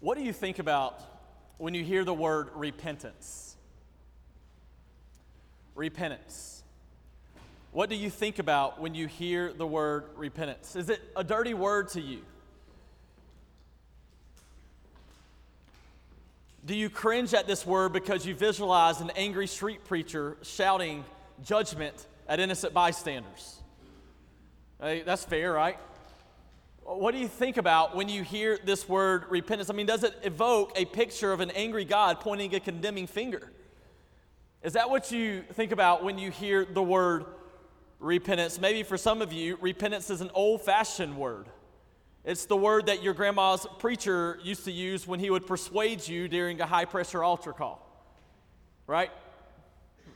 What do you think about when you hear the word repentance? Repentance. What do you think about when you hear the word repentance? Is it a dirty word to you? Do you cringe at this word because you visualize an angry street preacher shouting judgment at innocent bystanders? Hey, that's fair, right? What do you think about when you hear this word repentance? I mean, does it evoke a picture of an angry God pointing a condemning finger? Is that what you think about when you hear the word repentance? Maybe for some of you, repentance is an old fashioned word. It's the word that your grandma's preacher used to use when he would persuade you during a high pressure altar call, right?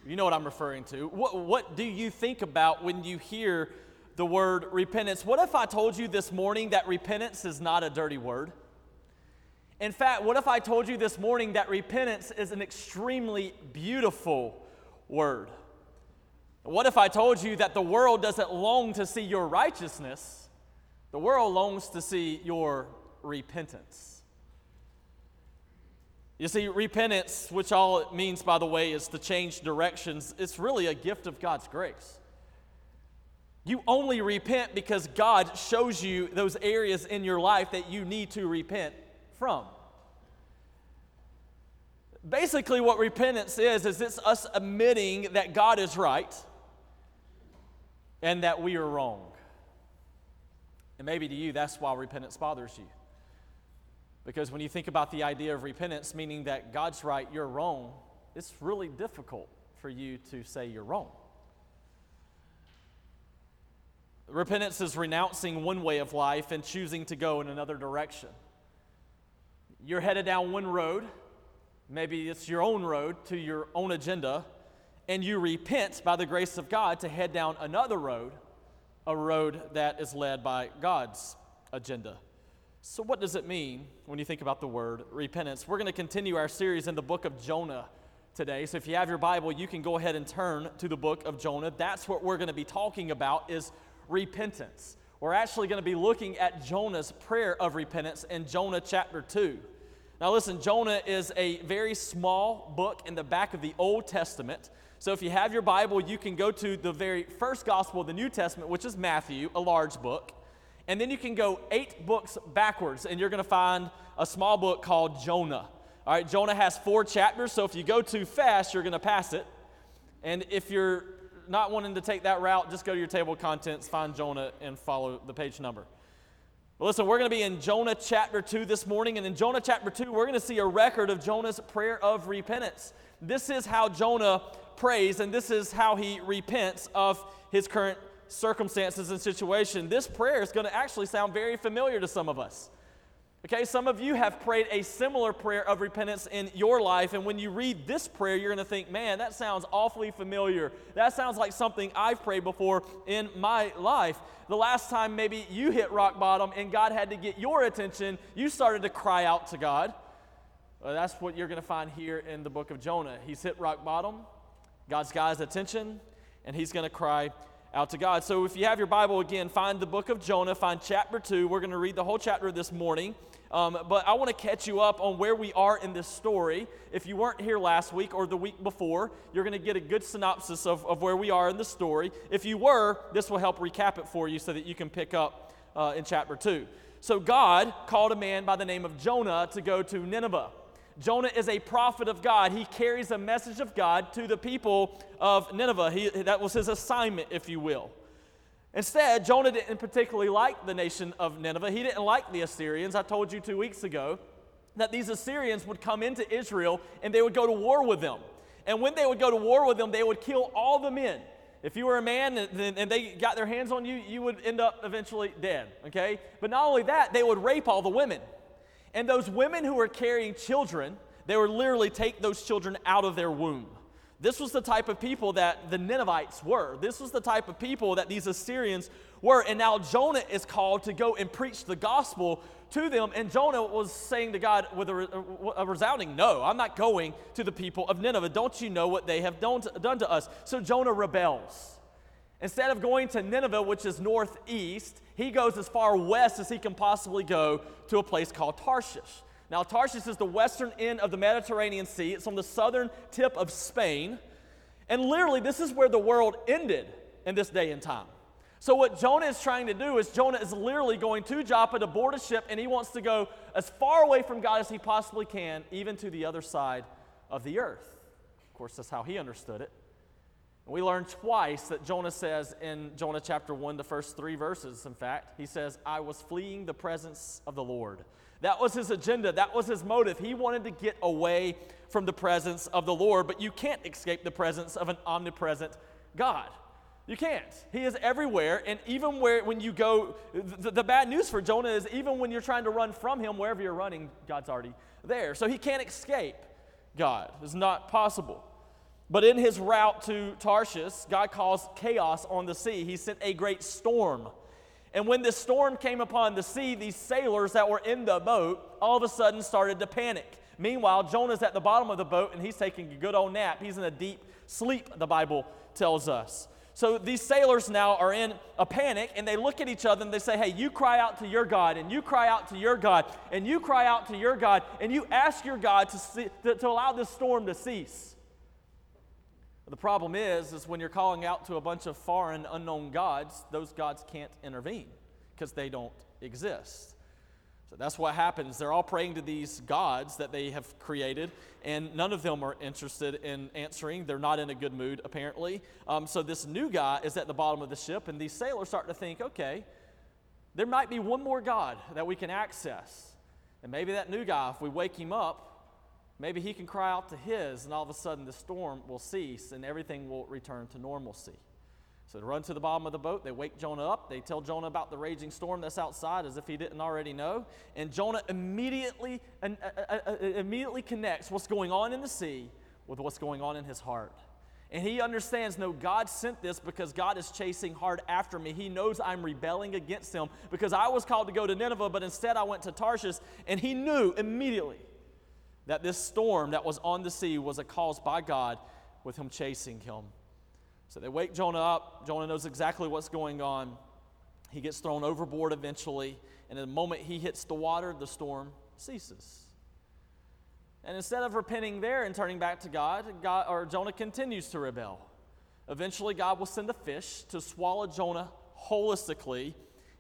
You know what I'm referring to. What, what do you think about when you hear the word repentance. What if I told you this morning that repentance is not a dirty word? In fact, what if I told you this morning that repentance is an extremely beautiful word? What if I told you that the world doesn't long to see your righteousness, the world longs to see your repentance? You see, repentance, which all it means, by the way, is to change directions, it's really a gift of God's grace. You only repent because God shows you those areas in your life that you need to repent from. Basically, what repentance is, is it's us admitting that God is right and that we are wrong. And maybe to you, that's why repentance bothers you. Because when you think about the idea of repentance, meaning that God's right, you're wrong, it's really difficult for you to say you're wrong. Repentance is renouncing one way of life and choosing to go in another direction. You're headed down one road, maybe it's your own road to your own agenda, and you repent by the grace of God to head down another road, a road that is led by God's agenda. So, what does it mean when you think about the word repentance? We're going to continue our series in the book of Jonah today. So, if you have your Bible, you can go ahead and turn to the book of Jonah. That's what we're going to be talking about is repentance. We're actually going to be looking at Jonah's prayer of repentance in Jonah chapter 2. Now, listen, Jonah is a very small book in the back of the Old Testament. So, if you have your Bible, you can go to the very first gospel of the New Testament, which is Matthew, a large book. And then you can go eight books backwards, and you're going to find a small book called Jonah. All right, Jonah has four chapters, so if you go too fast, you're going to pass it. And if you're not wanting to take that route, just go to your table of contents, find Jonah, and follow the page number. Well, listen, we're going to be in Jonah chapter 2 this morning, and in Jonah chapter 2, we're going to see a record of Jonah's prayer of repentance. This is how Jonah prays, and this is how he repents of his current circumstances and situation. This prayer is going to actually sound very familiar to some of us. Okay, some of you have prayed a similar prayer of repentance in your life, and when you read this prayer, you're going to think, man, that sounds awfully familiar. That sounds like something I've prayed before in my life. The last time maybe you hit rock bottom and God had to get your attention, you started to cry out to God. Well, that's what you're going to find here in the book of Jonah. He's hit rock bottom, God's got his attention, and he's going to cry out to God. So if you have your Bible again, find the book of Jonah, find chapter 2. We're going to read the whole chapter this morning. Um, but I want to catch you up on where we are in this story. If you weren't here last week or the week before, you're going to get a good synopsis of, of where we are in the story. If you were, this will help recap it for you so that you can pick up uh, in chapter 2. So, God called a man by the name of Jonah to go to Nineveh. Jonah is a prophet of God. He carries a message of God to the people of Nineveh. He, that was his assignment, if you will. Instead, Jonah didn't particularly like the nation of Nineveh. He didn't like the Assyrians. I told you two weeks ago that these Assyrians would come into Israel and they would go to war with them. And when they would go to war with them, they would kill all the men. If you were a man and they got their hands on you, you would end up eventually dead, okay? But not only that, they would rape all the women. And those women who were carrying children, they would literally take those children out of their womb. This was the type of people that the Ninevites were. This was the type of people that these Assyrians were. And now Jonah is called to go and preach the gospel to them. And Jonah was saying to God with a, a resounding no, I'm not going to the people of Nineveh. Don't you know what they have done to, done to us? So Jonah rebels. Instead of going to Nineveh, which is northeast, he goes as far west as he can possibly go to a place called Tarshish. Now, Tarshish is the western end of the Mediterranean Sea, it's on the southern tip of Spain. And literally, this is where the world ended in this day and time. So, what Jonah is trying to do is Jonah is literally going to Joppa to board a ship, and he wants to go as far away from God as he possibly can, even to the other side of the earth. Of course, that's how he understood it. We learn twice that Jonah says in Jonah chapter 1, the first three verses, in fact, he says, I was fleeing the presence of the Lord. That was his agenda, that was his motive. He wanted to get away from the presence of the Lord, but you can't escape the presence of an omnipresent God. You can't. He is everywhere, and even where when you go, the, the, bad news for Jonah is even when you're trying to run from him, wherever you're running, God's already there. So he can't escape God. It's not possible. But in his route to Tarshish, God caused chaos on the sea. He sent a great storm. And when this storm came upon the sea, these sailors that were in the boat all of a sudden started to panic. Meanwhile, Jonah's at the bottom of the boat and he's taking a good old nap. He's in a deep sleep, the Bible tells us. So these sailors now are in a panic and they look at each other and they say, Hey, you cry out to your God, and you cry out to your God, and you cry out to your God, and you ask your God to, see, to, to allow this storm to cease. The problem is, is when you're calling out to a bunch of foreign, unknown gods, those gods can't intervene because they don't exist. So that's what happens. They're all praying to these gods that they have created, and none of them are interested in answering. They're not in a good mood, apparently. Um, so this new guy is at the bottom of the ship, and these sailors start to think, okay, there might be one more God that we can access. And maybe that new guy, if we wake him up, maybe he can cry out to his, and all of a sudden the storm will cease and everything will return to normalcy. So they run to the bottom of the boat. They wake Jonah up. They tell Jonah about the raging storm that's outside as if he didn't already know. And Jonah immediately, uh, uh, uh, immediately connects what's going on in the sea with what's going on in his heart. And he understands no, God sent this because God is chasing hard after me. He knows I'm rebelling against him because I was called to go to Nineveh, but instead I went to Tarshish. And he knew immediately that this storm that was on the sea was a cause by God with him chasing him. So they wake Jonah up. Jonah knows exactly what's going on. He gets thrown overboard eventually, and the moment he hits the water, the storm ceases. And instead of repenting there and turning back to God, God or Jonah continues to rebel. Eventually, God will send a fish to swallow Jonah holistically,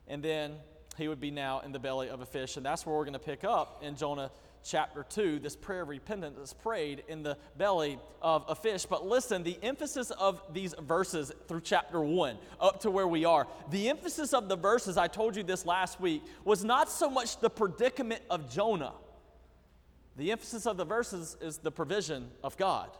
and then he would be now in the belly of a fish. And that's where we're going to pick up in Jonah chapter 2, this prayer of repentance is prayed in the belly of a fish. But listen, the emphasis of these verses through chapter 1 up to where we are, the emphasis of the verses, I told you this last week, was not so much the predicament of Jonah. The emphasis of the verses is the provision of God.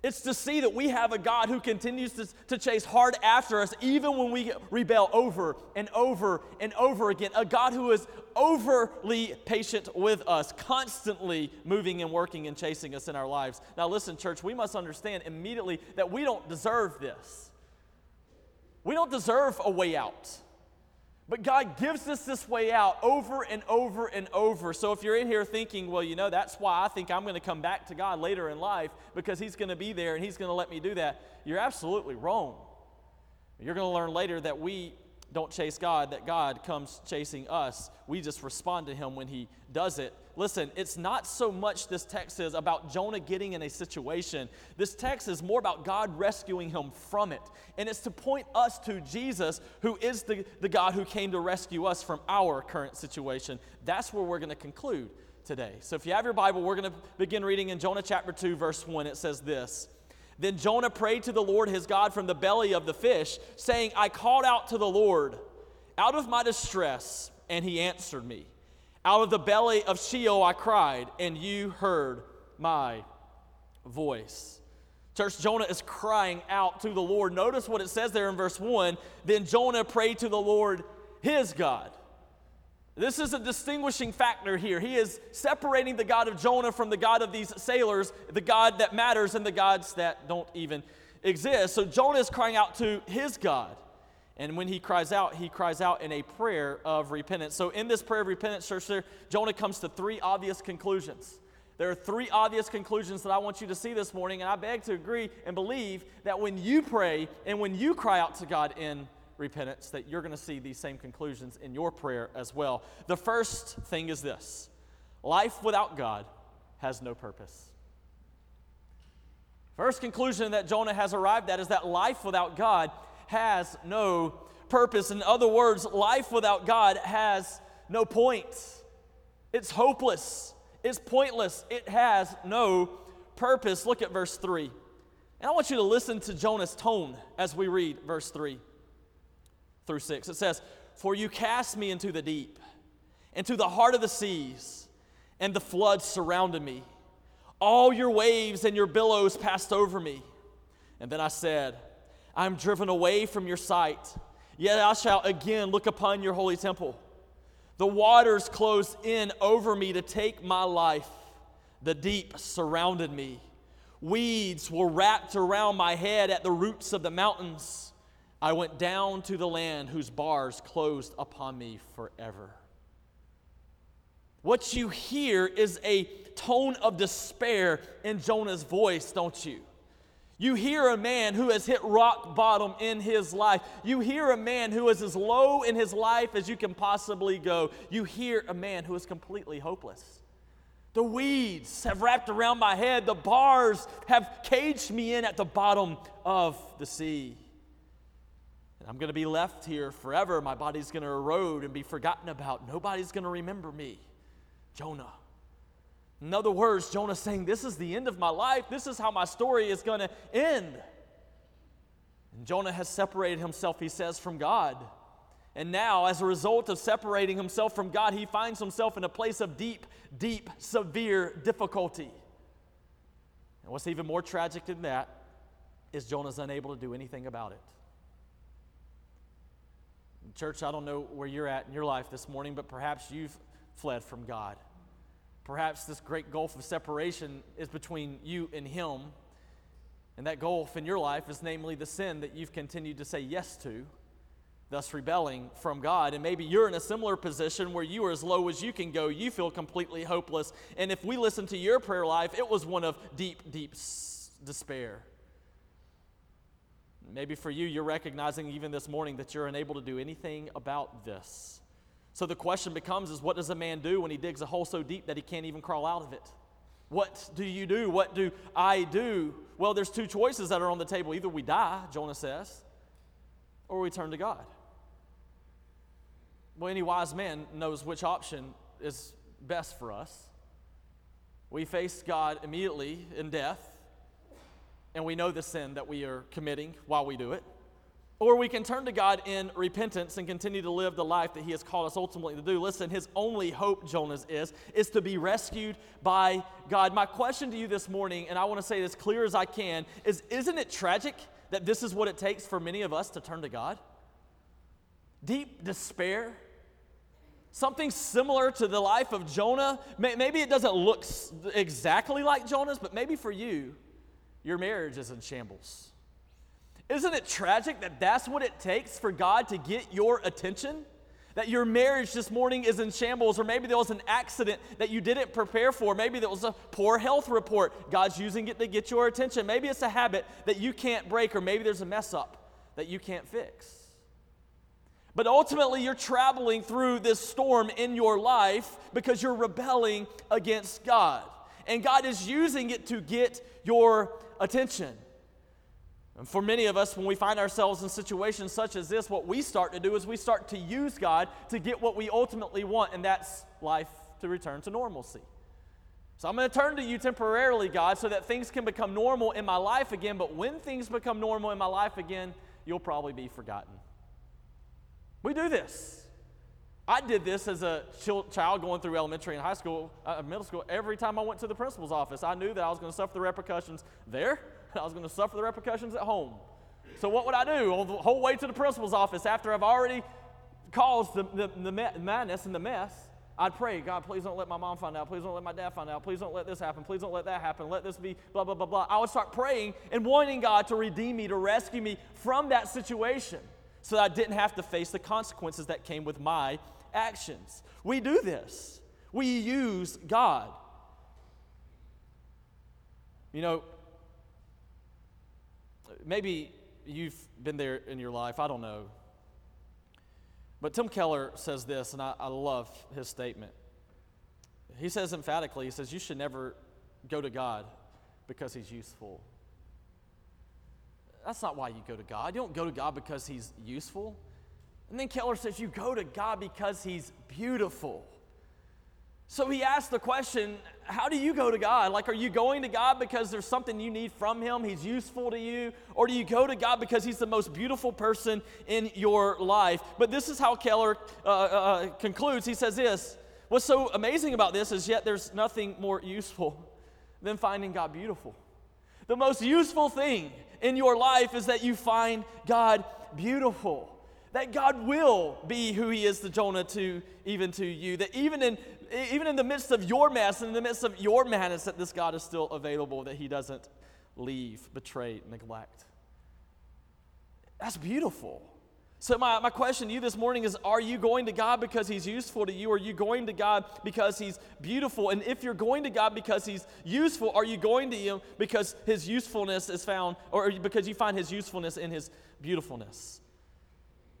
It's to see that we have a God who continues to, to chase hard after us, even when we rebel over and over and over again. A God who is overly patient with us, constantly moving and working and chasing us in our lives. Now, listen, church, we must understand immediately that we don't deserve this. We don't deserve a way out. But God gives us this way out over and over and over. So if you're in here thinking, well, you know, that's why I think I'm going to come back to God later in life because He's going to be there and He's going to let me do that, you're absolutely wrong. You're going to learn later that we don't chase God, that God comes chasing us. We just respond to Him when He does it. Listen, it's not so much this text is about Jonah getting in a situation. This text is more about God rescuing him from it. And it's to point us to Jesus, who is the, the God who came to rescue us from our current situation. That's where we're going to conclude today. So if you have your Bible, we're going to begin reading in Jonah chapter 2, verse 1. It says this. Then Jonah prayed to the Lord his God from the belly of the fish, saying, I called out to the Lord out of my distress, and he answered me. Out of the belly of Sheol I cried, and you heard my voice. Church, Jonah is crying out to the Lord. Notice what it says there in verse 1. Then Jonah prayed to the Lord, his God. This is a distinguishing factor here. He is separating the God of Jonah from the God of these sailors, the God that matters and the gods that don't even exist. So Jonah is crying out to his God. And when he cries out, he cries out in a prayer of repentance. So, in this prayer of repentance, church, there, Jonah comes to three obvious conclusions. There are three obvious conclusions that I want you to see this morning, and I beg to agree and believe that when you pray and when you cry out to God in repentance, that you're going to see these same conclusions in your prayer as well. The first thing is this Life without God has no purpose. First conclusion that Jonah has arrived at is that life without God has no purpose. In other words, life without God has no point. It's hopeless. It's pointless. It has no purpose. Look at verse 3. And I want you to listen to Jonah's tone as we read verse 3 through 6. It says, For you cast me into the deep, into the heart of the seas, and the floods surrounded me. All your waves and your billows passed over me. And then I said, I am driven away from your sight, yet I shall again look upon your holy temple. The waters closed in over me to take my life. The deep surrounded me. Weeds were wrapped around my head at the roots of the mountains. I went down to the land whose bars closed upon me forever. What you hear is a tone of despair in Jonah's voice, don't you? You hear a man who has hit rock bottom in his life. You hear a man who is as low in his life as you can possibly go. You hear a man who is completely hopeless. The weeds have wrapped around my head. The bars have caged me in at the bottom of the sea. And I'm going to be left here forever. My body's going to erode and be forgotten about. Nobody's going to remember me. Jonah. In other words, Jonah's saying, This is the end of my life. This is how my story is going to end. And Jonah has separated himself, he says, from God. And now, as a result of separating himself from God, he finds himself in a place of deep, deep, severe difficulty. And what's even more tragic than that is Jonah's unable to do anything about it. Church, I don't know where you're at in your life this morning, but perhaps you've fled from God. Perhaps this great gulf of separation is between you and Him. And that gulf in your life is namely the sin that you've continued to say yes to, thus rebelling from God. And maybe you're in a similar position where you are as low as you can go. You feel completely hopeless. And if we listen to your prayer life, it was one of deep, deep despair. Maybe for you, you're recognizing even this morning that you're unable to do anything about this. So the question becomes is what does a man do when he digs a hole so deep that he can't even crawl out of it? What do you do? What do I do? Well, there's two choices that are on the table. Either we die, Jonah says, or we turn to God. Well, any wise man knows which option is best for us. We face God immediately in death, and we know the sin that we are committing while we do it. Or we can turn to God in repentance and continue to live the life that He has called us ultimately to do. Listen, His only hope, Jonas, is, is to be rescued by God. My question to you this morning, and I want to say it as clear as I can, is isn't it tragic that this is what it takes for many of us to turn to God? Deep despair. Something similar to the life of Jonah. Maybe it doesn't look exactly like Jonah's, but maybe for you, your marriage is in shambles isn't it tragic that that's what it takes for God to get your attention? That your marriage this morning is in shambles, or maybe there was an accident that you didn't prepare for. Maybe there was a poor health report. God's using it to get your attention. Maybe it's a habit that you can't break, or maybe there's a mess up that you can't fix. But ultimately, you're traveling through this storm in your life because you're rebelling against God. And God is using it to get your attention. And for many of us, when we find ourselves in situations such as this, what we start to do is we start to use God to get what we ultimately want, and that's life to return to normalcy. So I'm going to turn to you temporarily, God, so that things can become normal in my life again. But when things become normal in my life again, you'll probably be forgotten. We do this. I did this as a child going through elementary and high school, uh, middle school. Every time I went to the principal's office, I knew that I was going to suffer the repercussions there I was going to suffer the repercussions at home. So, what would I do on the whole way to the principal's office after I've already caused the, the, the madness and the mess? I'd pray, God, please don't let my mom find out. Please don't let my dad find out. Please don't let this happen. Please don't let that happen. Let this be blah, blah, blah, blah. I would start praying and wanting God to redeem me, to rescue me from that situation so that I didn't have to face the consequences that came with my actions. We do this, we use God. You know, maybe you've been there in your life, I don't know. But Tim Keller says this, and I, I love his statement. he says emphatically, he says, You should never go to God because he's useful. That's not why you go to God. You don't go to God because he's useful. And then Keller says, You go to God because he's beautiful. So he asked the question, How do you go to God? Like, are you going to God because there's something you need from him? He's useful to you? Or do you go to God because he's the most beautiful person in your life? But this is how Keller uh, uh, concludes. He says this What's so amazing about this is yet there's nothing more useful than finding God beautiful. The most useful thing in your life is that you find God beautiful. That God will be who He is to Jonah to even to you. That even in even in the midst of your mess, and in the midst of your madness, that this God is still available, that He doesn't leave, betray, neglect. That's beautiful. So, my, my question to you this morning is Are you going to God because He's useful to you? Are you going to God because He's beautiful? And if you're going to God because He's useful, are you going to Him because His usefulness is found, or because you find His usefulness in His beautifulness?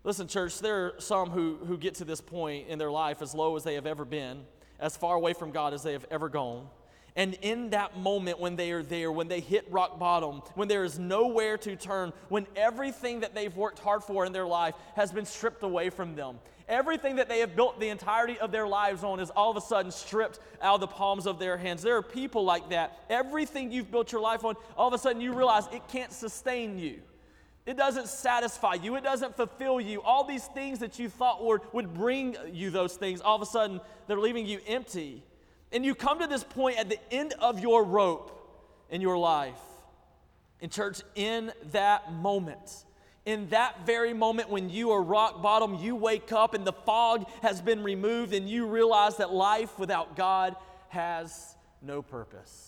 Listen, church, there are some who, who get to this point in their life as low as they have ever been, as far away from God as they have ever gone. And in that moment, when they are there, when they hit rock bottom, when there is nowhere to turn, when everything that they've worked hard for in their life has been stripped away from them, everything that they have built the entirety of their lives on is all of a sudden stripped out of the palms of their hands. There are people like that. Everything you've built your life on, all of a sudden you realize it can't sustain you. It doesn't satisfy you. It doesn't fulfill you. All these things that you thought would, would bring you those things, all of a sudden, they're leaving you empty. And you come to this point at the end of your rope in your life. In church, in that moment, in that very moment when you are rock bottom, you wake up and the fog has been removed and you realize that life without God has no purpose.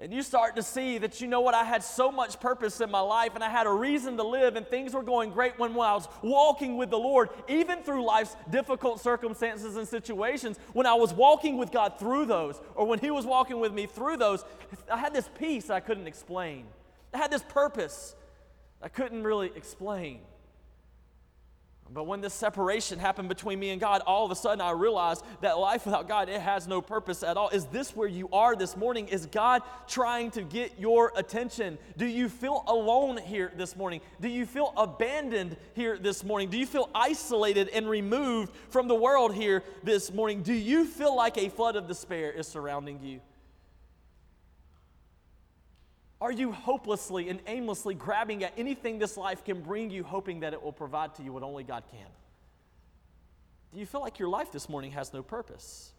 And you start to see that, you know what, I had so much purpose in my life and I had a reason to live, and things were going great when, when I was walking with the Lord, even through life's difficult circumstances and situations. When I was walking with God through those, or when He was walking with me through those, I had this peace I couldn't explain. I had this purpose I couldn't really explain. But when this separation happened between me and God, all of a sudden I realized that life without God, it has no purpose at all. Is this where you are this morning? Is God trying to get your attention? Do you feel alone here this morning? Do you feel abandoned here this morning? Do you feel isolated and removed from the world here this morning? Do you feel like a flood of despair is surrounding you? Are you hopelessly and aimlessly grabbing at anything this life can bring you, hoping that it will provide to you what only God can? Do you feel like your life this morning has no purpose?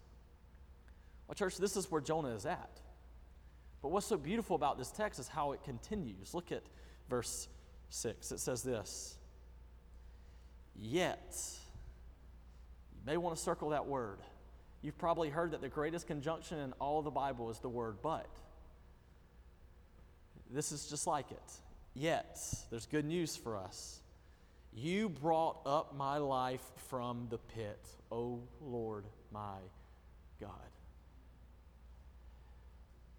Well, church, this is where Jonah is at. But what's so beautiful about this text is how it continues. Look at verse 6. It says this Yet, you may want to circle that word. You've probably heard that the greatest conjunction in all of the Bible is the word but. This is just like it. Yet, there's good news for us. You brought up my life from the pit, O Lord my God.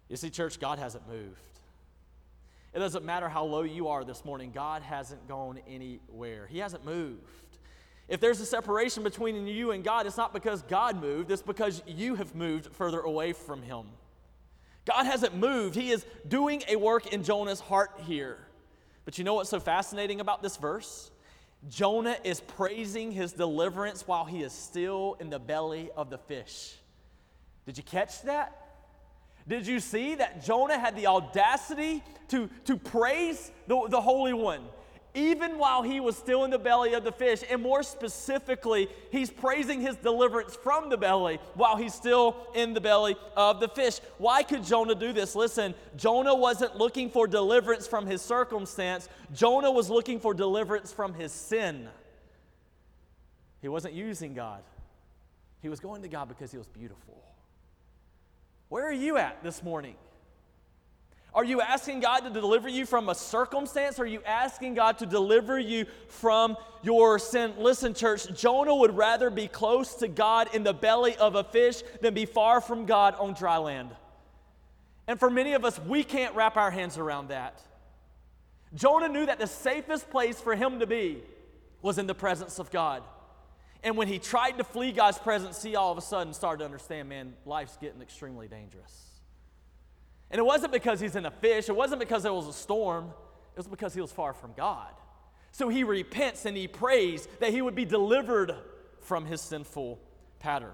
You see, church, God hasn't moved. It doesn't matter how low you are this morning, God hasn't gone anywhere. He hasn't moved. If there's a separation between you and God, it's not because God moved, it's because you have moved further away from Him. God hasn't moved. He is doing a work in Jonah's heart here. But you know what's so fascinating about this verse? Jonah is praising his deliverance while he is still in the belly of the fish. Did you catch that? Did you see that Jonah had the audacity to, to praise the, the Holy One? Even while he was still in the belly of the fish. And more specifically, he's praising his deliverance from the belly while he's still in the belly of the fish. Why could Jonah do this? Listen, Jonah wasn't looking for deliverance from his circumstance, Jonah was looking for deliverance from his sin. He wasn't using God, he was going to God because he was beautiful. Where are you at this morning? Are you asking God to deliver you from a circumstance? Are you asking God to deliver you from your sin? Listen, church, Jonah would rather be close to God in the belly of a fish than be far from God on dry land. And for many of us, we can't wrap our hands around that. Jonah knew that the safest place for him to be was in the presence of God. And when he tried to flee God's presence, he all of a sudden started to understand man, life's getting extremely dangerous. And it wasn't because he's in a fish, it wasn't because there was a storm, it was because he was far from God. So he repents and he prays that he would be delivered from his sinful pattern.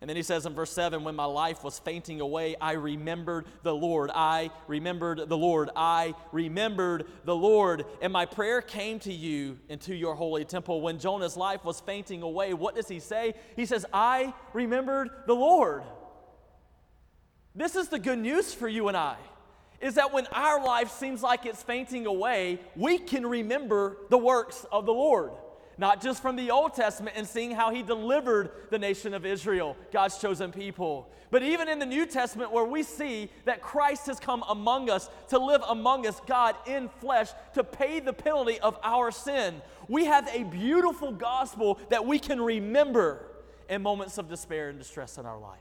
And then he says in verse 7 When my life was fainting away, I remembered the Lord. I remembered the Lord. I remembered the Lord. And my prayer came to you into your holy temple. When Jonah's life was fainting away, what does he say? He says, I remembered the Lord. This is the good news for you and I is that when our life seems like it's fainting away, we can remember the works of the Lord not just from the Old Testament and seeing how he delivered the nation of Israel, God's chosen people, but even in the New Testament where we see that Christ has come among us to live among us, God in flesh, to pay the penalty of our sin. We have a beautiful gospel that we can remember in moments of despair and distress in our life.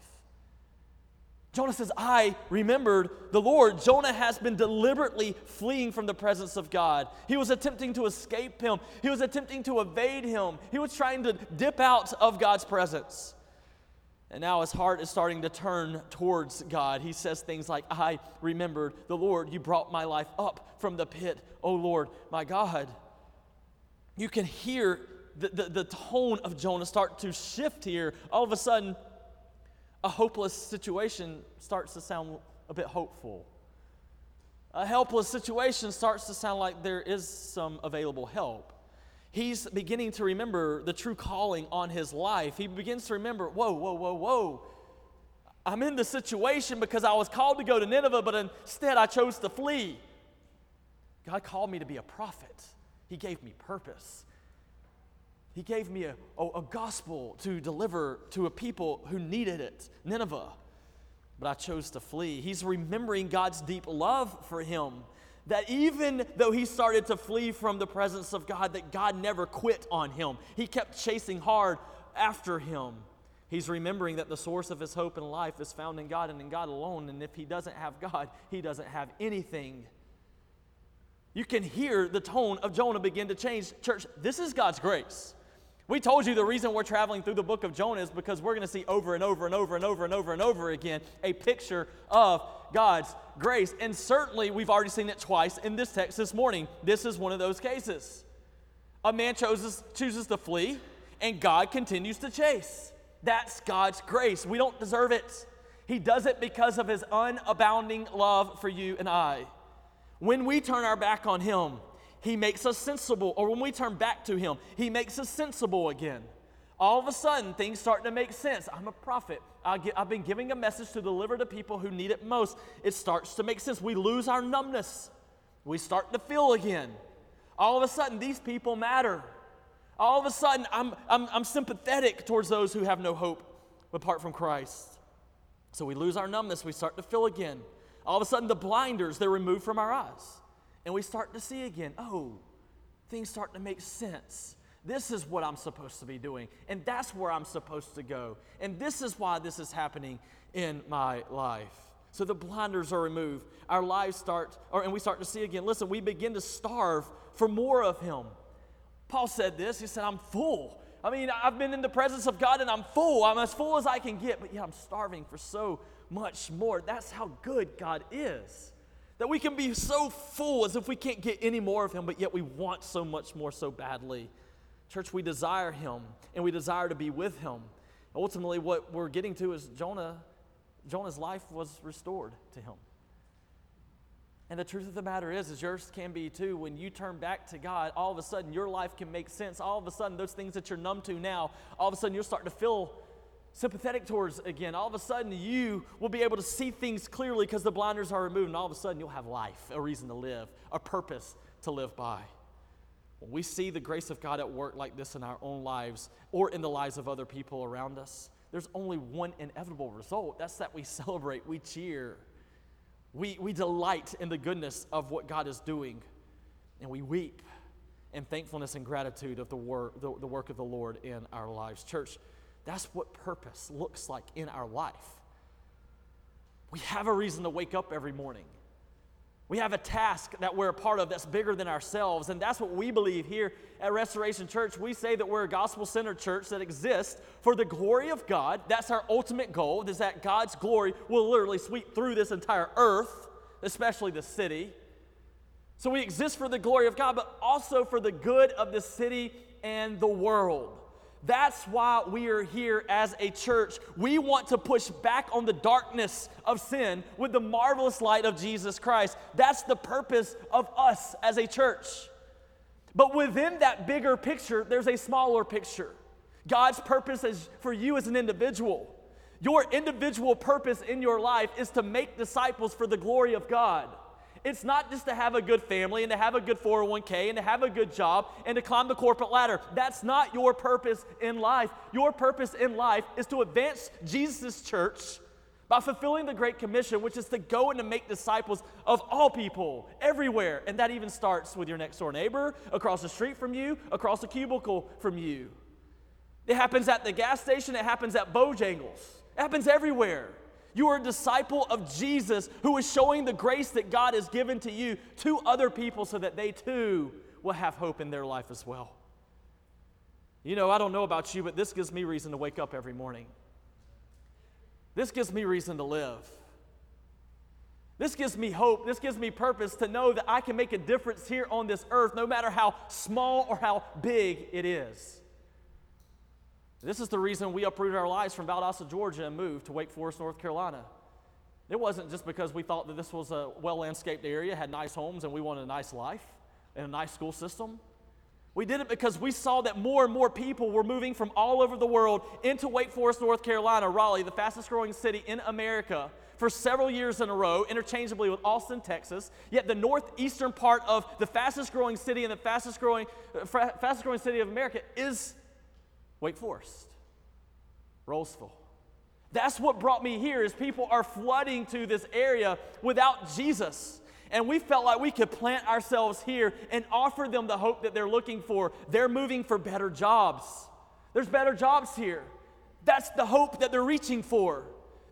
Jonah says, I remembered the Lord. Jonah has been deliberately fleeing from the presence of God. He was attempting to escape him, he was attempting to evade him, he was trying to dip out of God's presence. And now his heart is starting to turn towards God. He says things like, I remembered the Lord. You brought my life up from the pit, O Lord, my God. You can hear the, the, the tone of Jonah start to shift here. All of a sudden, a hopeless situation starts to sound a bit hopeful. A helpless situation starts to sound like there is some available help. He's beginning to remember the true calling on his life. He begins to remember, whoa, whoa, whoa, whoa. I'm in the situation because I was called to go to Nineveh, but instead I chose to flee. God called me to be a prophet, He gave me purpose. He gave me a, a, a, gospel to deliver to a people who needed it, Nineveh. But I chose to flee. He's remembering God's deep love for him. That even though he started to flee from the presence of God, that God never quit on him. He kept chasing hard after him. He's remembering that the source of his hope and life is found in God and in God alone. And if he doesn't have God, he doesn't have anything. You can hear the tone of Jonah begin to change. Church, this is God's grace. We told you the reason we're traveling through the book of Jonah is because we're going to see over and over and over and over and over and over again a picture of God's grace. And certainly we've already seen it twice in this text this morning. This is one of those cases. A man chooses, chooses to flee, and God continues to chase. That's God's grace. We don't deserve it. He does it because of his unabounding love for you and I. When we turn our back on him, he makes us sensible. Or when we turn back to Him, He makes us sensible again. All of a sudden, things start to make sense. I'm a prophet. I have been giving a message to deliver to people who need it most. It starts to make sense. We lose our numbness. We start to feel again. All of a sudden, these people matter. All of a sudden, I'm, I'm, I'm sympathetic towards those who have no hope apart from Christ. So we lose our numbness. We start to feel again. All of a sudden, the blinders, they're removed from our eyes and we start to see again oh, things start to make sense. This is what I'm supposed to be doing, and that's where I'm supposed to go. And this is why this is happening in my life. So the blinders are removed. Our lives start, or, and we start to see again. Listen, we begin to starve for more of Him. Paul said this. He said, I'm full. I mean, I've been in the presence of God and I'm full. I'm as full as I can get, but yeah, I'm starving for so much more. That's how good God is. That we can be so full as if we can't get any more of Him, but yet we want so much more so badly. Church, we desire Him and we desire to be with Him. Ultimately, what we're getting to is Jonah, Jonah's life was restored to him. And the truth of the matter is, is yours can be too. When you turn back to God, all of a sudden your life can make sense. All of a sudden, those things that you're numb to now, all of a sudden you're starting to feel sympathetic towards again. All of a sudden, you will be able to see things clearly because the blinders are removed, and all of a sudden, you'll have life, a reason to live, a purpose to live by. When we see the grace of God at work like this in our own lives or in the lives of other people around us, there's only one inevitable result. That's that we celebrate, we cheer, we, we delight in the goodness of what God is doing, and we weep in thankfulness and gratitude of the work, the, the work of the Lord in our lives. Church, that's what purpose looks like in our life. We have a reason to wake up every morning. We have a task that we're a part of that's bigger than ourselves. And that's what we believe here at Restoration Church. We say that we're a gospel centered church that exists for the glory of God. That's our ultimate goal, is that God's glory will literally sweep through this entire earth, especially the city. So we exist for the glory of God, but also for the good of the city and the world. That's why we are here as a church. We want to push back on the darkness of sin with the marvelous light of Jesus Christ. That's the purpose of us as a church. But within that bigger picture, there's a smaller picture. God's purpose is for you as an individual. Your individual purpose in your life is to make disciples for the glory of God. It's not just to have a good family and to have a good 401k and to have a good job and to climb the corporate ladder. That's not your purpose in life. Your purpose in life is to advance Jesus' church by fulfilling the Great Commission, which is to go and to make disciples of all people, everywhere. And that even starts with your next door neighbor, across the street from you, across the cubicle from you. It happens at the gas station, it happens at Bojangles, it happens everywhere. You are a disciple of Jesus who is showing the grace that God has given to you to other people so that they too will have hope in their life as well. You know, I don't know about you, but this gives me reason to wake up every morning. This gives me reason to live. This gives me hope. This gives me purpose to know that I can make a difference here on this earth, no matter how small or how big it is. This is the reason we uprooted our lives from Valdosta, Georgia, and moved to Wake Forest, North Carolina. It wasn't just because we thought that this was a well landscaped area, had nice homes, and we wanted a nice life and a nice school system. We did it because we saw that more and more people were moving from all over the world into Wake Forest, North Carolina, Raleigh, the fastest growing city in America, for several years in a row, interchangeably with Austin, Texas. Yet the northeastern part of the fastest growing city and the fastest growing, uh, fastest growing city of America is Wake Forest, Rolesville. That's what brought me here is people are flooding to this area without Jesus. And we felt like we could plant ourselves here and offer them the hope that they're looking for. They're moving for better jobs. There's better jobs here. That's the hope that they're reaching for.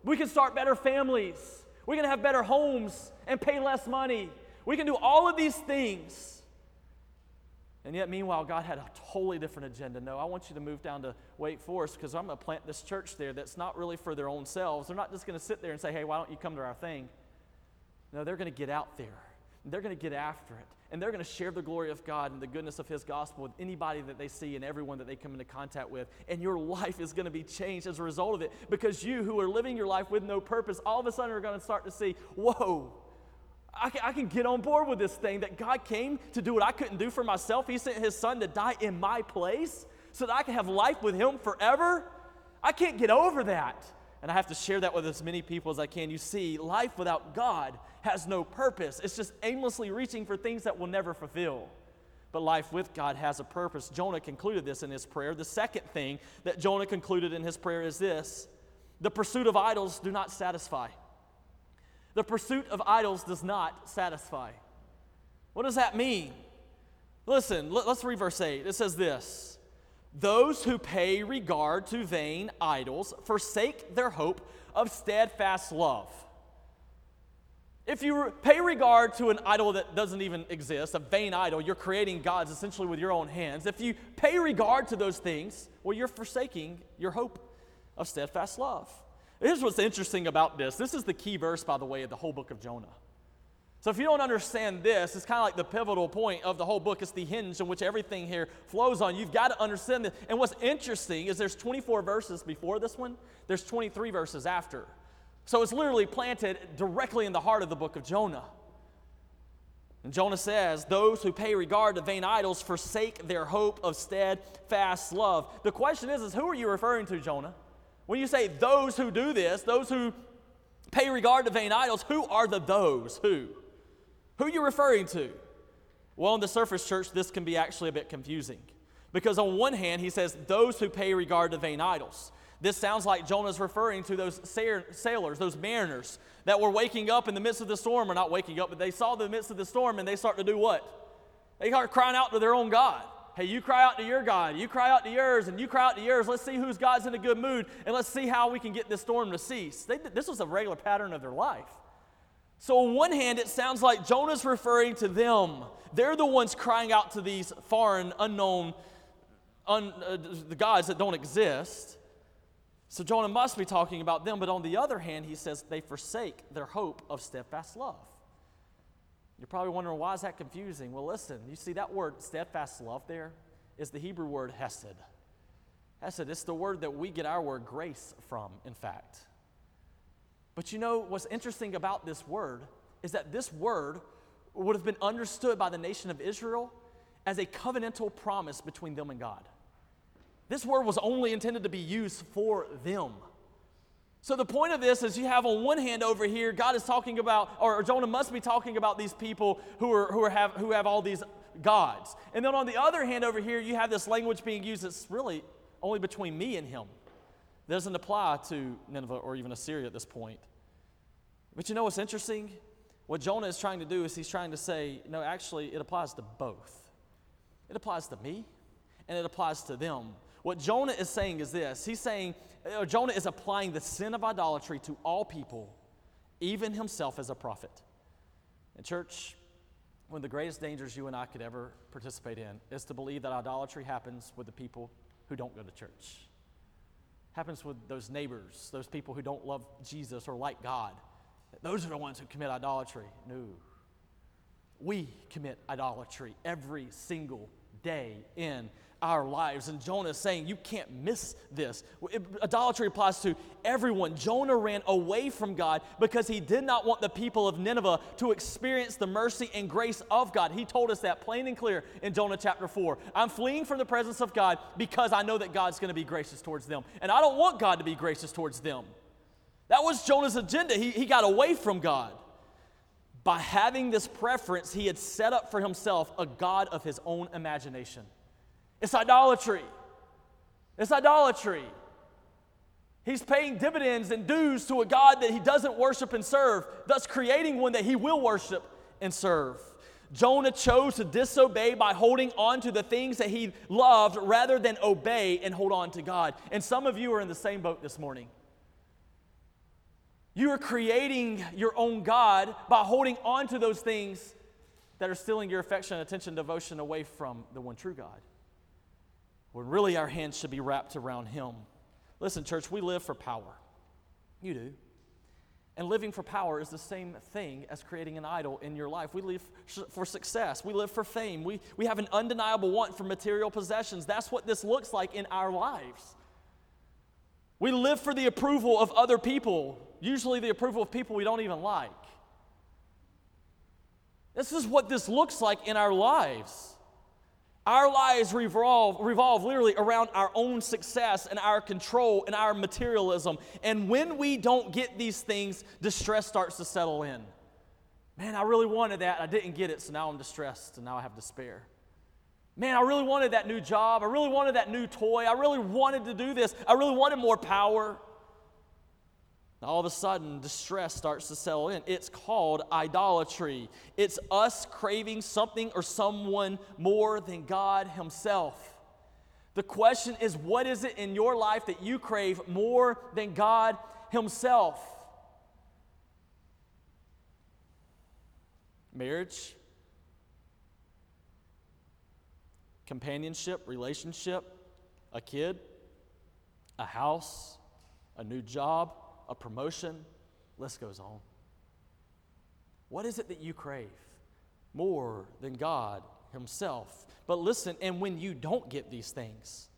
We can start better families. We can have better homes and pay less money. We can do all of these things and yet, meanwhile, God had a totally different agenda. No, I want you to move down to Wake Forest because I'm going to plant this church there that's not really for their own selves. They're not just going to sit there and say, hey, why don't you come to our thing? No, they're going to get out there. They're going to get after it. And they're going to share the glory of God and the goodness of His gospel with anybody that they see and everyone that they come into contact with. And your life is going to be changed as a result of it because you, who are living your life with no purpose, all of a sudden are going to start to see, whoa, I can, I can get on board with this thing that God came to do what I couldn't do for myself. He sent His Son to die in my place so that I can have life with Him forever. I can't get over that. And I have to share that with as many people as I can. You see, life without God has no purpose, it's just aimlessly reaching for things that will never fulfill. But life with God has a purpose. Jonah concluded this in his prayer. The second thing that Jonah concluded in his prayer is this the pursuit of idols do not satisfy. The pursuit of idols does not satisfy. What does that mean? Listen, let, us read verse 8. It says this Those who pay regard to vain idols forsake their hope of steadfast love. If you pay regard to an idol that doesn't even exist, a vain idol, you're creating gods essentially with your own hands. If you pay regard to those things, well, you're forsaking your hope of steadfast love. Here's what's interesting about this. This is the key verse, by the way, of the whole book of Jonah. So if you don't understand this, it's kind of like the pivotal point of the whole book. It's the hinge in which everything here flows on. You've got to understand this. And what's interesting is there's 24 verses before this one, there's 23 verses after. So it's literally planted directly in the heart of the book of Jonah. And Jonah says, Those who pay regard to vain idols forsake their hope of steadfast love. The question is, is who are you referring to, Jonah? When you say those who do this, those who pay regard to vain idols, who are the those? Who? Who are you referring to? Well, in the surface church, this can be actually a bit confusing. Because on one hand, he says, those who pay regard to vain idols. This sounds like Jonah's referring to those sailors, those mariners that were waking up in the midst of the storm, or not waking up, but they saw the midst of the storm and they start to do what? They start crying out to their own God. Hey, you cry out to your God, you cry out to yours, and you cry out to yours. Let's see whose God's in a good mood, and let's see how we can get this storm to cease. They, this was a regular pattern of their life. So, on one hand, it sounds like Jonah's referring to them. They're the ones crying out to these foreign, unknown un, uh, the gods that don't exist. So, Jonah must be talking about them. But on the other hand, he says they forsake their hope of steadfast love. You're probably wondering why is that confusing? Well, listen, you see that word steadfast love there is the Hebrew word hesed. Hesed, it's the word that we get our word grace from, in fact. But you know what's interesting about this word is that this word would have been understood by the nation of Israel as a covenantal promise between them and God. This word was only intended to be used for them. So the point of this is you have on one hand over here, God is talking about, or Jonah must be talking about these people who are who are have who have all these gods. And then on the other hand over here, you have this language being used that's really only between me and him doesn't apply to Nineveh or even Assyria at this point. But you know what's interesting? What Jonah is trying to do is he's trying to say, no, actually, it applies to both. It applies to me and it applies to them. What Jonah is saying is this He's saying, uh, Jonah is applying the sin of idolatry to all people, even himself as a prophet. And, church, one of the greatest dangers you and I could ever participate in is to believe that idolatry happens with the people who don't go to church happens with those neighbors, those people who don't love Jesus or like God. Those are the ones who commit idolatry. No. We commit idolatry every single day in our lives. And Jonah is saying, You can't miss this. Idolatry applies to everyone. Jonah ran away from God because he did not want the people of Nineveh to experience the mercy and grace of God. He told us that plain and clear in Jonah chapter 4. I'm fleeing from the presence of God because I know that God's going to be gracious towards them. And I don't want God to be gracious towards them. That was Jonah's agenda. He, he got away from God. By having this preference, he had set up for himself a God of his own imagination. It's idolatry. It's idolatry. He's paying dividends and dues to a God that he doesn't worship and serve, thus creating one that he will worship and serve. Jonah chose to disobey by holding on to the things that he loved rather than obey and hold on to God. And some of you are in the same boat this morning. You are creating your own God by holding on to those things that are stealing your affection, attention, devotion away from the one true God when really our hands should be wrapped around Him. Listen, church, we live for power. You do. And living for power is the same thing as creating an idol in your life. We live for success. We live for fame. We, we have an undeniable want for material possessions. That's what this looks like in our lives. We live for the approval of other people, usually the approval of people we don't even like. This is what this looks like in our lives. Our lives revolve, revolve literally around our own success and our control and our materialism. And when we don't get these things, distress starts to settle in. Man, I really wanted that. I didn't get it, so now I'm distressed and now I have despair. Man, I really wanted that new job. I really wanted that new toy. I really wanted to do this. I really wanted more power all of a sudden, distress starts to settle in. It's called idolatry. It's us craving something or someone more than God Himself. The question is what is it in your life that you crave more than God Himself? Marriage, companionship, relationship, a kid, a house, a new job a promotion, list goes on. What is it that you crave more than God Himself? But listen, and when you don't get these things,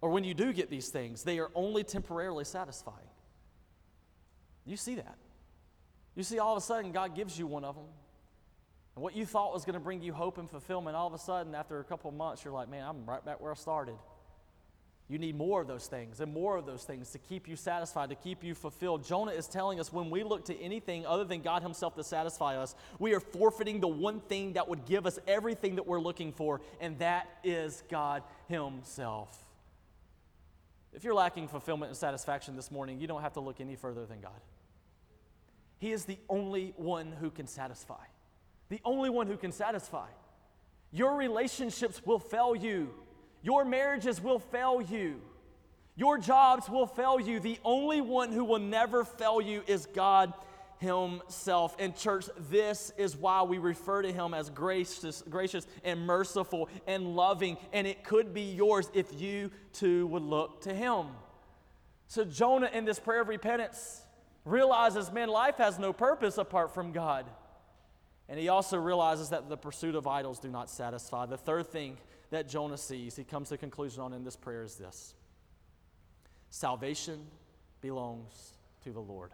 or when you do get these things, they are only temporarily satisfying. You see that. You see, all of a sudden, God gives you one of them. And what you thought was going to bring you hope and fulfillment, all of a sudden, after a couple of months, you're like, man, I'm right back where I started. You need more of those things and more of those things to keep you satisfied, to keep you fulfilled. Jonah is telling us when we look to anything other than God Himself to satisfy us, we are forfeiting the one thing that would give us everything that we're looking for, and that is God Himself. If you're lacking fulfillment and satisfaction this morning, you don't have to look any further than God. He is the only one who can satisfy, the only one who can satisfy. Your relationships will fail you. Your marriages will fail you. Your jobs will fail you. The only one who will never fail you is God himself. And church, this is why we refer to him as gracious, gracious and merciful and loving. And it could be yours if you too would look to him. So Jonah in this prayer of repentance realizes, man, life has no purpose apart from God. And he also realizes that the pursuit of idols do not satisfy. The third thing that Jonah sees, he comes to a conclusion on in this prayer is this salvation belongs to the Lord.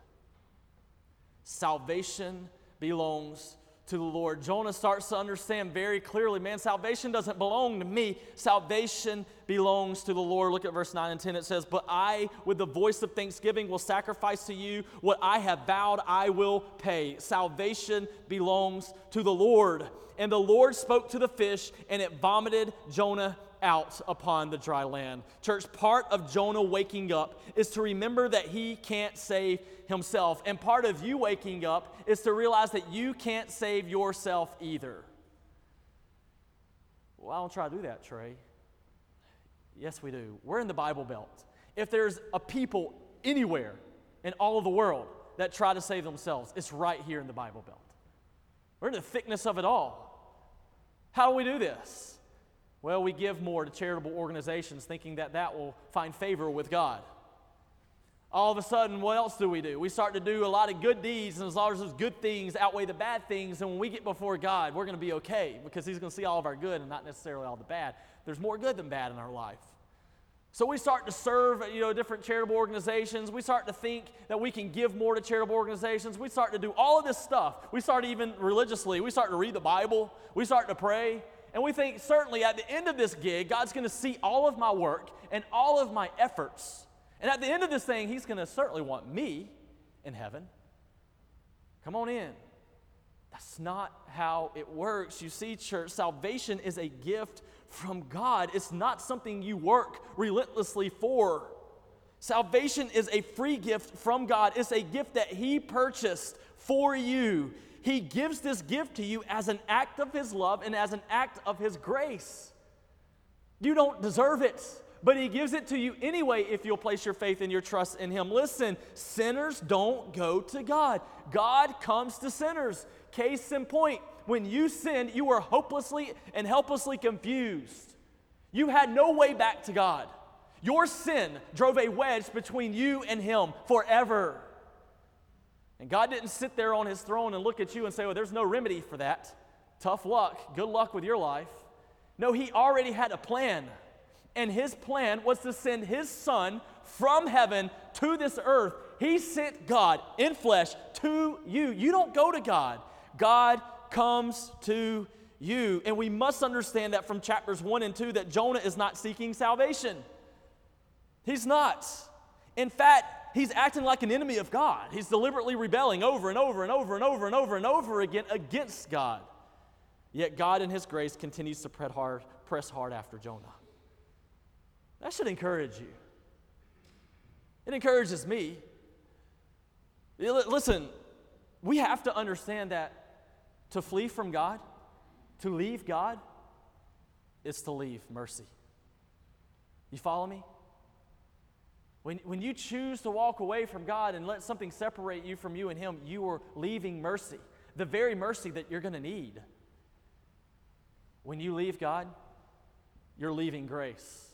Salvation belongs to the Lord. Jonah starts to understand very clearly man, salvation doesn't belong to me, salvation belongs to the Lord. Look at verse 9 and 10. It says, But I, with the voice of thanksgiving, will sacrifice to you what I have vowed I will pay. Salvation belongs to the Lord. And the Lord spoke to the fish, and it vomited Jonah out upon the dry land. Church, part of Jonah waking up is to remember that he can't save himself. And part of you waking up is to realize that you can't save yourself either. Well, I don't try to do that, Trey. Yes, we do. We're in the Bible Belt. If there's a people anywhere in all of the world that try to save themselves, it's right here in the Bible Belt. We're in the thickness of it all. How do we do this? Well, we give more to charitable organizations thinking that that will find favor with God. All of a sudden, what else do we do? We start to do a lot of good deeds, and as long as those good things outweigh the bad things, and when we get before God, we're going to be okay because He's going to see all of our good and not necessarily all the bad. There's more good than bad in our life. So we start to serve, you know, different charitable organizations. We start to think that we can give more to charitable organizations. We start to do all of this stuff. We start even religiously. We start to read the Bible. We start to pray. And we think certainly at the end of this gig, God's going to see all of my work and all of my efforts. And at the end of this thing, He's going to certainly want me in heaven. Come on in. That's not how it works. You see, church, salvation is a gift from God, it's not something you work relentlessly for. Salvation is a free gift from God, it's a gift that He purchased for you. He gives this gift to you as an act of His love and as an act of His grace. You don't deserve it, but He gives it to you anyway if you'll place your faith and your trust in Him. Listen, sinners don't go to God, God comes to sinners. Case in point, when you sinned, you were hopelessly and helplessly confused. You had no way back to God. Your sin drove a wedge between you and Him forever. And God didn't sit there on his throne and look at you and say, Well, there's no remedy for that. Tough luck. Good luck with your life. No, he already had a plan. And his plan was to send his son from heaven to this earth. He sent God in flesh to you. You don't go to God, God comes to you. And we must understand that from chapters 1 and 2 that Jonah is not seeking salvation. He's not. In fact, he's acting like an enemy of God. He's deliberately rebelling over and over and over and over and over and over again against God. Yet God, in His grace, continues to press hard, press hard after Jonah. That should encourage you. It encourages me. Listen, we have to understand that to flee from God, to leave God, is to leave mercy. You follow me? When, when you choose to walk away from God and let something separate you from you and Him, you are leaving mercy, the very mercy that you're going to need. When you leave God, you're leaving grace.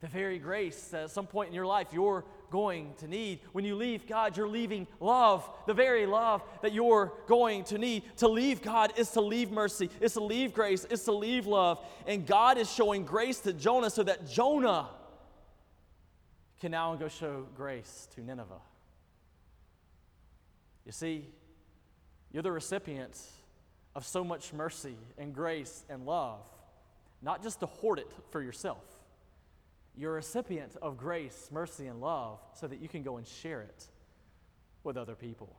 The very grace that at some point in your life you're going to need. When you leave God, you're leaving love, the very love that you're going to need. To leave God is to leave mercy, is to leave grace, is to leave love. And God is showing grace to Jonah so that Jonah can now go show grace to Nineveh. You see, you're the recipient of so much mercy and grace and love, not just to hoard it for yourself. You're a recipient of grace, mercy, and love so that you can go and share it with other people.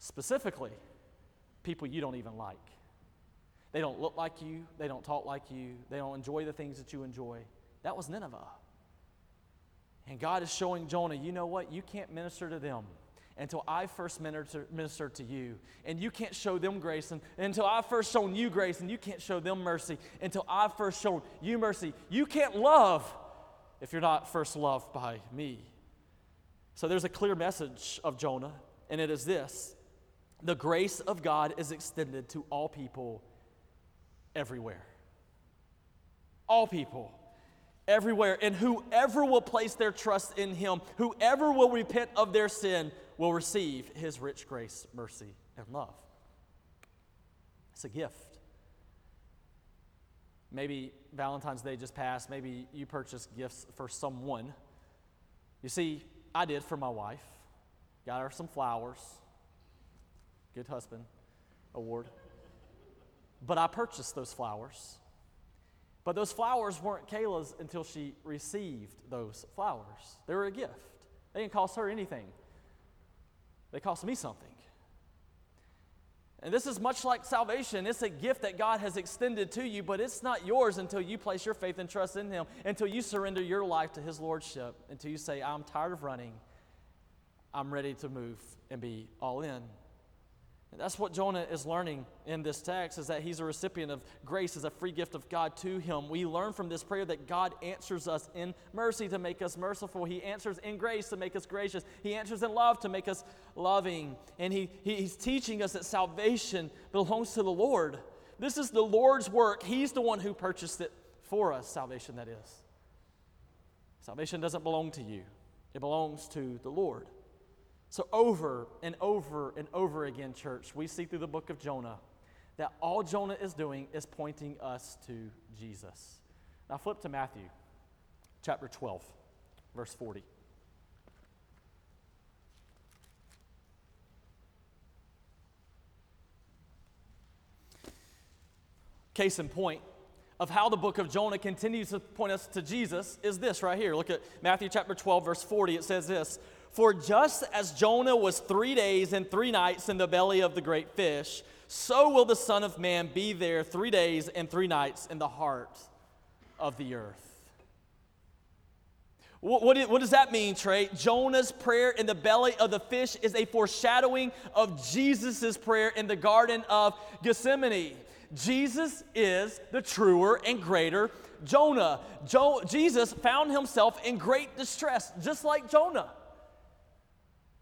Specifically, people you don't even like. They don't look like you, they don't talk like you, they don't enjoy the things that you enjoy. That was Nineveh. And God is showing Jonah, you know what? You can't minister to them until I first minister, minister to you. And you can't show them grace and, until I've first shown you grace, and you can't show them mercy until I've first shown you mercy. You can't love if you're not first loved by me. So there's a clear message of Jonah and it is this the grace of God is extended to all people everywhere. All people everywhere. And whoever will place their trust in him, whoever will repent of their sin, will receive his rich grace, mercy, and love. It's a gift. Maybe Valentine's Day just passed. Maybe you purchased gifts for someone. You see, I did for my wife. Got her some flowers. Good husband award. But I purchased those flowers. But those flowers weren't Kayla's until she received those flowers. They were a gift. They didn't cost her anything, they cost me something. And this is much like salvation. It's a gift that God has extended to you, but it's not yours until you place your faith and trust in Him, until you surrender your life to His Lordship, until you say, I'm tired of running. I'm ready to move and be all in. And that's what Jonah is learning in this text is that he's a recipient of grace as a free gift of God to him. We learn from this prayer that God answers us in mercy to make us merciful. He answers in grace to make us gracious. He answers in love to make us loving. And he, he, he's teaching us that salvation belongs to the Lord. This is the Lord's work. He's the one who purchased it for us, salvation that is. Salvation doesn't belong to you. It belongs to the Lord. So, over and over and over again, church, we see through the book of Jonah that all Jonah is doing is pointing us to Jesus. Now, flip to Matthew chapter 12, verse 40. Case in point of how the book of Jonah continues to point us to Jesus is this right here. Look at Matthew chapter 12, verse 40. It says this for just as Jonah was three days and three nights in the belly of the great fish, so will the Son of Man be there three days and three nights in the heart of the earth. What, what, what, does that mean, Trey? Jonah's prayer in the belly of the fish is a foreshadowing of Jesus' prayer in the Garden of Gethsemane. Jesus is the truer and greater Jonah. Jo- Jesus found himself in great distress, just like Jonah.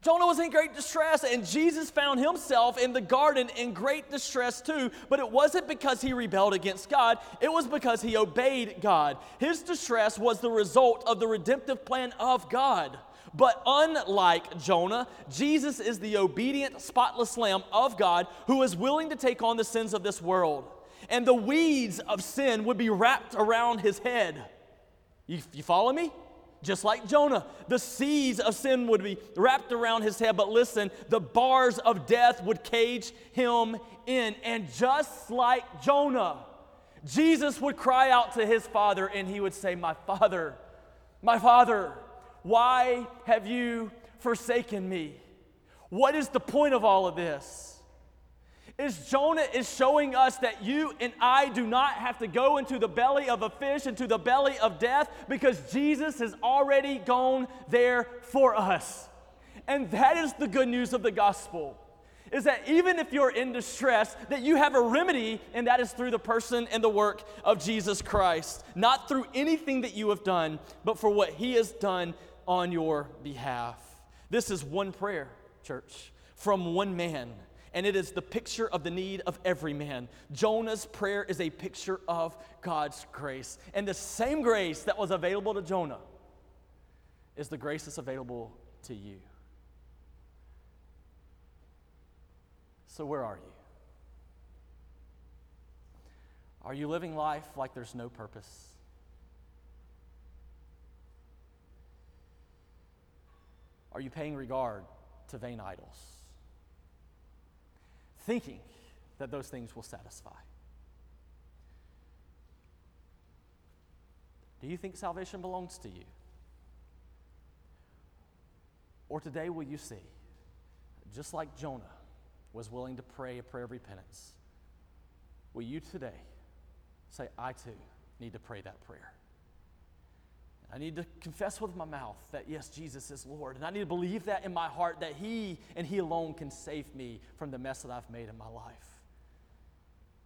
Jonah was in great distress, and Jesus found himself in the garden in great distress too. But it wasn't because he rebelled against God, it was because he obeyed God. His distress was the result of the redemptive plan of God. But unlike Jonah, Jesus is the obedient, spotless Lamb of God who is willing to take on the sins of this world. And the weeds of sin would be wrapped around his head. You, you follow me? Just like Jonah. The seeds of sin would be wrapped around his head, but listen, the bars of death would cage him in. And just like Jonah, Jesus would cry out to his father and he would say, My father, my father, why have you forsaken me? What is the point of all of this? Is Jonah is showing us that you and I do not have to go into the belly of a fish, into the belly of death, because Jesus has already gone there for us. And that is the good news of the gospel. Is that even if you're in distress, that you have a remedy, and that is through the person and the work of Jesus Christ. Not through anything that you have done, but for what He has done on your behalf. This is one prayer, church, from one man and it is the picture of the need of every man. Jonah's prayer is a picture of God's grace. And the same grace that was available to Jonah is the grace that's available to you. So, where are you? Are you living life like there's no purpose? Are you paying regard to vain idols? Thinking that those things will satisfy. Do you think salvation belongs to you? Or today will you see, just like Jonah was willing to pray a prayer of repentance, will you today say, I too need to pray that prayer? I need to confess with my mouth that, yes, Jesus is Lord. And I need to believe that in my heart that He and He alone can save me from the mess that I've made in my life.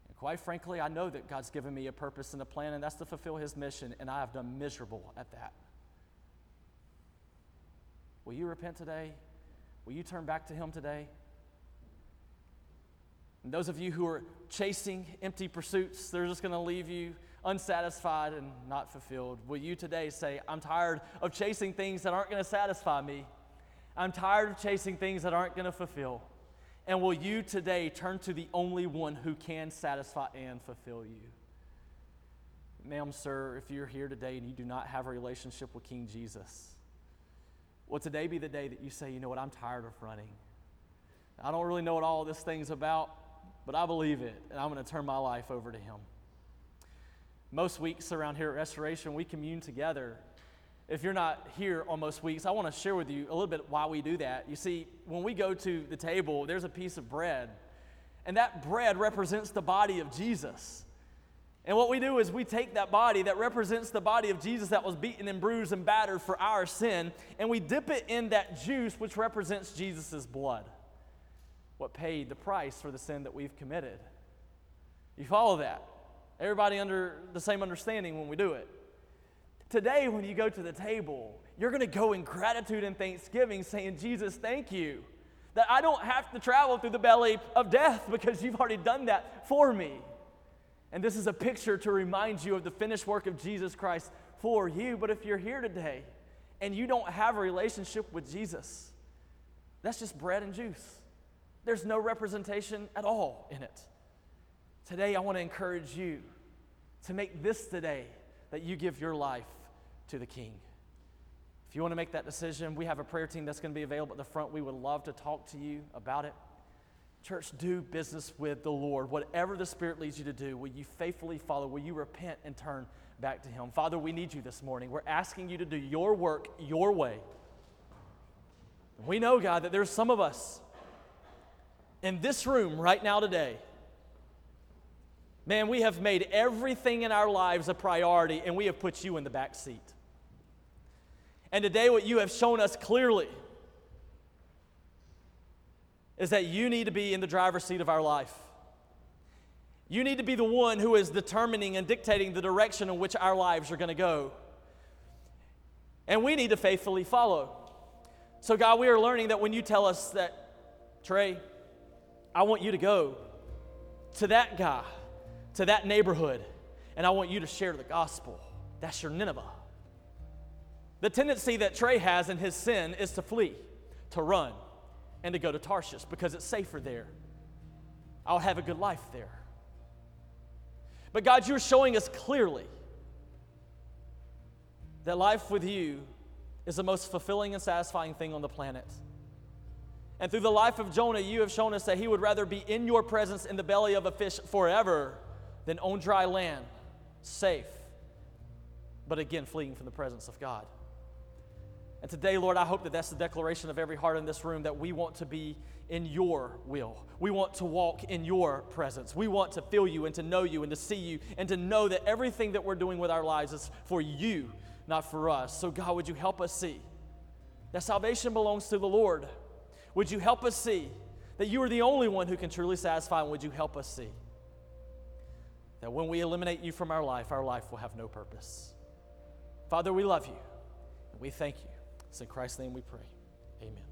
And quite frankly, I know that God's given me a purpose and a plan, and that's to fulfill His mission, and I have done miserable at that. Will you repent today? Will you turn back to Him today? And those of you who are chasing empty pursuits, they're just going to leave you unsatisfied and not fulfilled. Will you today say, I'm tired of chasing things that aren't going to satisfy me? I'm tired of chasing things that aren't going to fulfill. And will you today turn to the only one who can satisfy and fulfill you? Ma'am, sir, if you're here today and you do not have a relationship with King Jesus, will today be the day that you say, you know what, I'm tired of running? I don't really know what all this thing's about, but I believe it, and I'm going to turn my life over to Him. Most weeks around here at Restoration, we commune together. If you're not here on most weeks, I want to share with you a little bit why we do that. You see, when we go to the table, there's a piece of bread, and that bread represents the body of Jesus. And what we do is we take that body that represents the body of Jesus that was beaten and bruised and battered for our sin, and we dip it in that juice which represents Jesus' blood what paid the price for the sin that we've committed. You follow that? Everybody under the same understanding when we do it. Today, when you go to the table, you're going to go in gratitude and thanksgiving, saying, Jesus, thank you that I don't have to travel through the belly of death because you've already done that for me. And this is a picture to remind you of the finished work of Jesus Christ for you. But if you're here today and you don't have a relationship with Jesus, that's just bread and juice. There's no representation at all in it. Today, I want to encourage you to make this the day that you give your life to the King. If you want to make that decision, we have a prayer team that's going to be available at the front. We would love to talk to you about it. Church, do business with the Lord. Whatever the Spirit leads you to do, will you faithfully follow? Will you repent and turn back to Him? Father, we need you this morning. We're asking you to do your work your way. We know, God, that there's some of us in this room right now today, man, we have made everything in our lives a priority and we have put you in the back seat. And today, what you have shown us clearly is that you need to be in the driver's seat of our life. You need to be the one who is determining and dictating the direction in which our lives are going to go. And we need to faithfully follow. So, God, we are learning that when you tell us that, Trey, I want you to go to that guy, to that neighborhood, and I want you to share the gospel. That's your Nineveh. The tendency that Trey has in his sin is to flee, to run, and to go to Tarshish because it's safer there. I'll have a good life there. But God, you're showing us clearly that life with you is the most fulfilling and satisfying thing on the planet. And through the life of Jonah, you have shown us that he would rather be in your presence in the belly of a fish forever than on dry land, safe, but again, fleeing from the presence of God. And today, Lord, I hope that that's the declaration of every heart in this room that we want to be in your will. We want to walk in your presence. We want to feel you and to know you and to see you and to know that everything that we're doing with our lives is for you, not for us. So, God, would you help us see that salvation belongs to the Lord? Would you help us see that you are the only one who can truly satisfy? And would you help us see that when we eliminate you from our life, our life will have no purpose? Father, we love you and we thank you. It's in Christ's name we pray. Amen.